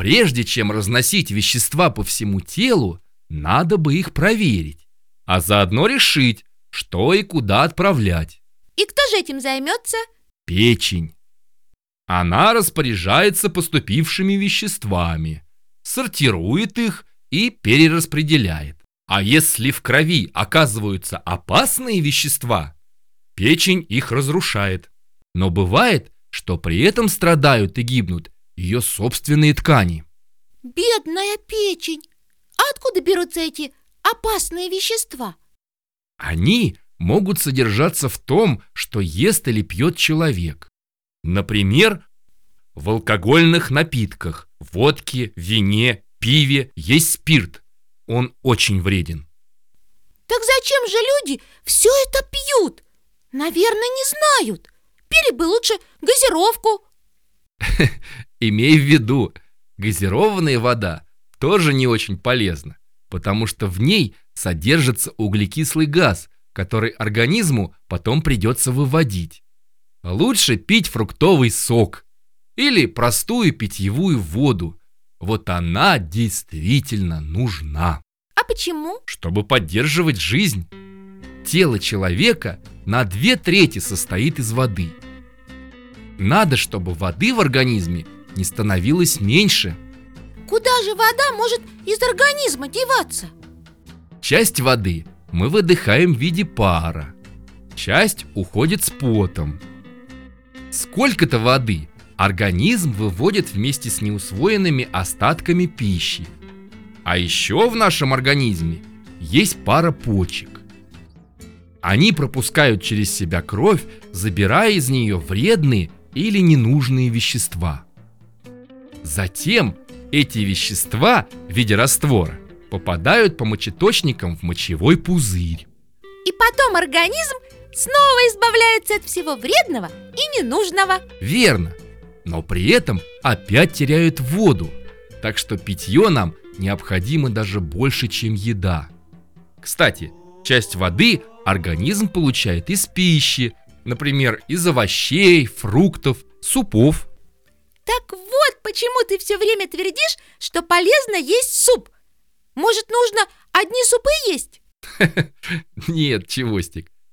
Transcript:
Прежде чем разносить вещества по всему телу, надо бы их проверить, а заодно решить, что и куда отправлять. И кто же этим займется? Печень. Она распоряжается поступившими веществами, сортирует их и перераспределяет. А если в крови оказываются опасные вещества, печень их разрушает. Но бывает, что при этом страдают и гибнут ее собственные ткани. Бедная печень! А откуда берутся эти опасные вещества? Они могут содержаться в том, что ест или пьет человек. Например, в алкогольных напитках, водке, вине, пиве есть спирт. Он очень вреден. Так зачем же люди все это пьют? Наверное, не знают. Пили бы лучше газировку. Имей в виду, газированная вода тоже не очень полезна, потому что в ней содержится углекислый газ, который организму потом придется выводить. Лучше пить фруктовый сок или простую питьевую воду. Вот она действительно нужна. А почему? Чтобы поддерживать жизнь. Тело человека на две трети состоит из воды. Надо, чтобы воды в организме не становилось меньше. Куда же вода может из организма деваться? Часть воды мы выдыхаем в виде пара. Часть уходит с потом. Сколько-то воды организм выводит вместе с неусвоенными остатками пищи. А еще в нашем организме есть пара почек. Они пропускают через себя кровь, забирая из нее вредные или ненужные вещества. Затем эти вещества в виде раствора попадают по мочеточникам в мочевой пузырь. И потом организм снова избавляется от всего вредного и ненужного. Верно. Но при этом опять теряют воду. Так что питье нам необходимо даже больше, чем еда. Кстати, часть воды организм получает из пищи, например, из овощей, фруктов, супов. Почему ты все время твердишь, что полезно есть суп. Может, нужно одни супы есть? Нет, Чевостик,